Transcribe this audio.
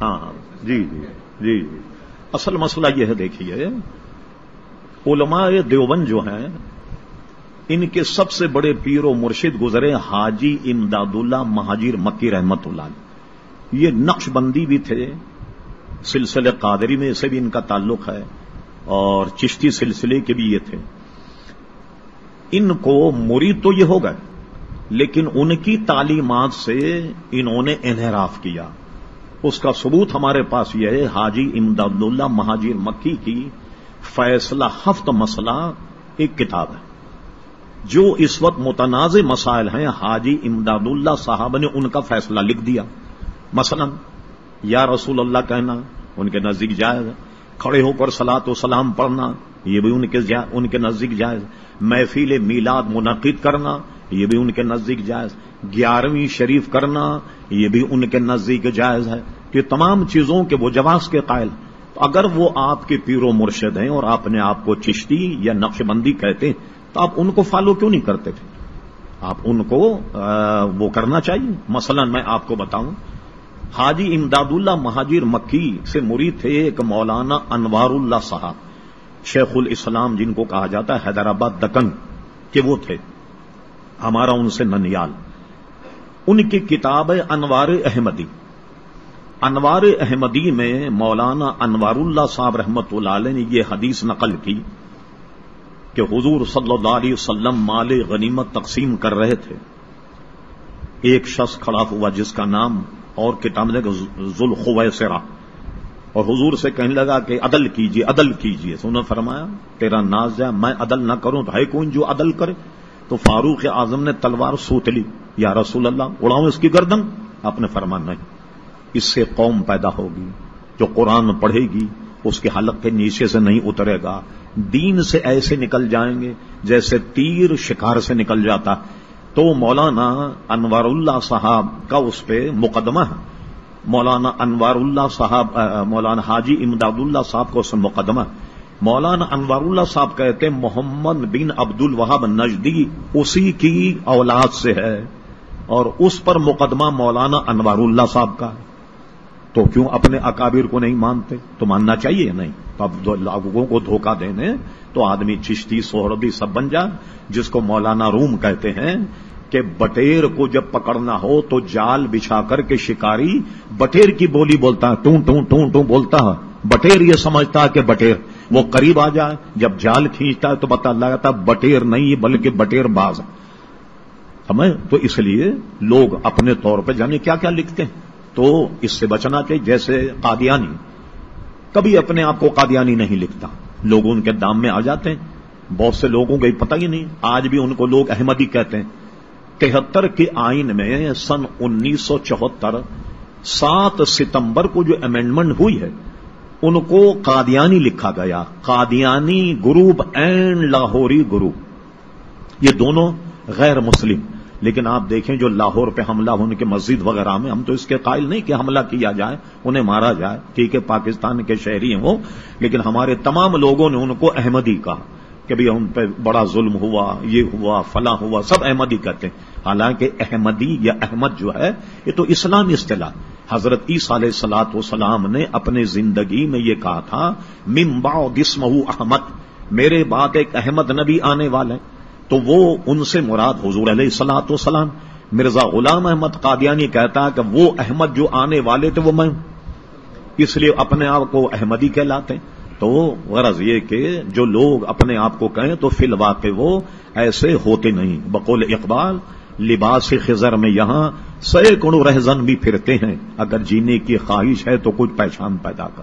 ہاں،, ہاں جی جی جی جی۔ اصل مسئلہ یہ ہے، دیکھیے، علماء دیوبند جو ہیں، ان کے سب سے بڑے پیر و مرشد گزرے حاجی امداد اللہ مہاجر مکی رحمت اللہ۔ یہ نقش بندی بھی تھے سلسلے قادری میں سے بھی ان کا تعلق ہے، اور چشتی سلسلے کے بھی یہ تھے۔ ان کو مرید تو یہ ہو گئے، لیکن ان کی تعلیمات سے انہوں نے انحراف کیا۔ اس کا ثبوت ہمارے پاس یہ ہے، حاجی امداد اللہ مہاجر مکی کی فیصلہ ہفت مسئلہ ایک کتاب ہے۔ جو اس وقت متنازع مسائل ہیں، حاجی امداد اللہ صاحب نے ان کا فیصلہ لکھ دیا۔ مثلا، یا رسول اللہ کہنا، ان کے نزدیک جائز کھڑے ہو کر سلاط و سلام پڑھنا، یہ بھی ان کے ان کے نزدیک جائز محفل میلاد منعقد کرنا یہ بھی ان کے نزدیک جائز گیارہویں شریف کرنا یہ بھی ان کے نزدیک جائز ہے کہ تمام چیزوں کے وہ جواز کے قائل تو اگر وہ آپ کے پیر و مرشد ہیں اور آپ نے آپ کو چشتی یا نقش بندی کہتے ہیں تو آپ ان کو فالو کیوں نہیں کرتے تھے؟ آپ ان کو وہ کرنا چاہیے۔ مثلا میں آپ کو بتاؤں، حاجی امداد اللہ مہاجر مکی سے مرید تھے ایک مولانا انوار اللہ صاحب، شیخ الاسلام جن کو کہا جاتا ہے، حیدرآباد دکن کہ وہ تھے۔ ہمارا ان سے ننیال۔ ان کی کتاب ہے انوار احمدی۔ انوار احمدی میں مولانا انوار اللہ صاحب رحمت اللہ علیہ نے یہ حدیث نقل کی کہ حضور صلی اللہ علیہ وسلم مال غنیمت تقسیم کر رہے تھے۔ ایک شخص کھڑا ہوا جس کا نام اور کتاب نے ذوالخو سرا اور حضور سے کہنے لگا کہ عدل کیجیے عدل کیجیے تو انہوں نے فرمایا، تیرا ناز جائے میں عدل نہ کروں تو ہے کون جو عدل کرے؟ تو فاروق اعظم نے تلوار سوت لی۔ یا رسول اللہ، اڑاؤں اس کی گردن۔ آپ نے فرمان نہیں، اس سے قوم پیدا ہوگی، جو قرآن پڑھے گی، اس کے حلق کے نیچے سے نہیں اترے گا۔ دین سے ایسے نکل جائیں گے جیسے تیر شکار سے نکل جاتا۔ تو مولانا انوار اللہ صاحب کا اس پہ مقدمہ ہے۔ مولانا انوار اللہ صاحب مولانا حاجی امداد اللہ صاحب کو اس مقدمہ ہے۔ مولانا انوار اللہ صاحب کہتے ہیں، محمد بن عبد الوہاب نجدی اسی کی اولاد سے ہے، اور اس پر مقدمہ مولانا انوار اللہ صاحب کا ہے۔ تو کیوں اپنے اکابر کو نہیں مانتے؟ تو ماننا چاہیے نہیں؟ تو اب لوگوں کو دھوکہ دینے، تو آدمی چشتی سہربی سب بن جائے، جس کو مولانا روم کہتے ہیں کہ بٹیر کو جب پکڑنا ہو تو جال بچھا کر کے شکاری بٹیر کی بولی بولتا ہے ٹوں ٹوں ٹوں ٹوں بولتا ہے۔ بٹیر یہ سمجھتا ہے کہ بٹیر۔ وہ قریب آ جائے، جب جال کھینچتا ہے تو بتا لگاتا بٹیر نہیں، بلکہ بٹیر باز ہمیں تو اس لیے لوگ اپنے طور پہ جانے کیا کیا لکھتے ہیں؟ تو اس سے بچنا چاہیے جیسے قادیانی، کبھی اپنے آپ کو قادیانی نہیں لکھتا۔ لوگ ان کے دام میں آ جاتے ہیں۔ بہت سے لوگوں کو پتہ ہی نہیں، آج بھی ان کو لوگ احمدی کہتے ہیں۔ تہتر کے آئین میں سن انیس سو چوہتر، سات ستمبر کو جو امینڈمنٹ ہوئی ہے ان کو قادیانی لکھا گیا۔ Qadiani group and Lahori group یہ دونوں غیر مسلم۔ لیکن آپ دیکھیں جو لاہور پہ حملہ ہونے کے مسجد وغیرہ میں، ہم تو اس کے قائل نہیں کہ حملہ کیا جائے، انہیں مارا جائے۔ ٹھیک ہے، پاکستان کے شہری ہیں وہ لیکن ہمارے تمام لوگوں نے ان کو احمدی کہا کہ بھی ان پہ بڑا ظلم ہوا، یہ ہوا، فلاں ہوا، سب احمدی کہتے ہیں۔ حالانکہ احمدی یا احمد جو ہے، یہ تو اسلامی اصطلاح۔ حضرت عیسی علیہ سلاط وسلام نے اپنے زندگی میں یہ کہا تھا ممبا دسمہ احمد، میرے بات ایک احمد نبی آنے والے تو وہ ان سے مراد حضور علیہ سلاۃ وسلام مرزا غلام احمد قادیانی کہتا کہ وہ احمد جو آنے والے تھے وہ میں اس لیے اپنے آپ کو احمدی کہلاتے ہیں۔ تو غرض یہ کہ جو لوگ اپنے آپ کو کہیں تو فی الواقع وہ ایسے ہوتے نہیں۔ بقول اقبال، لباس خزر میں یہاں سینکڑوں رہزن بھی پھرتے ہیں۔ اگر جینے کی خواہش ہے تو کچھ پہچان پیدا کر۔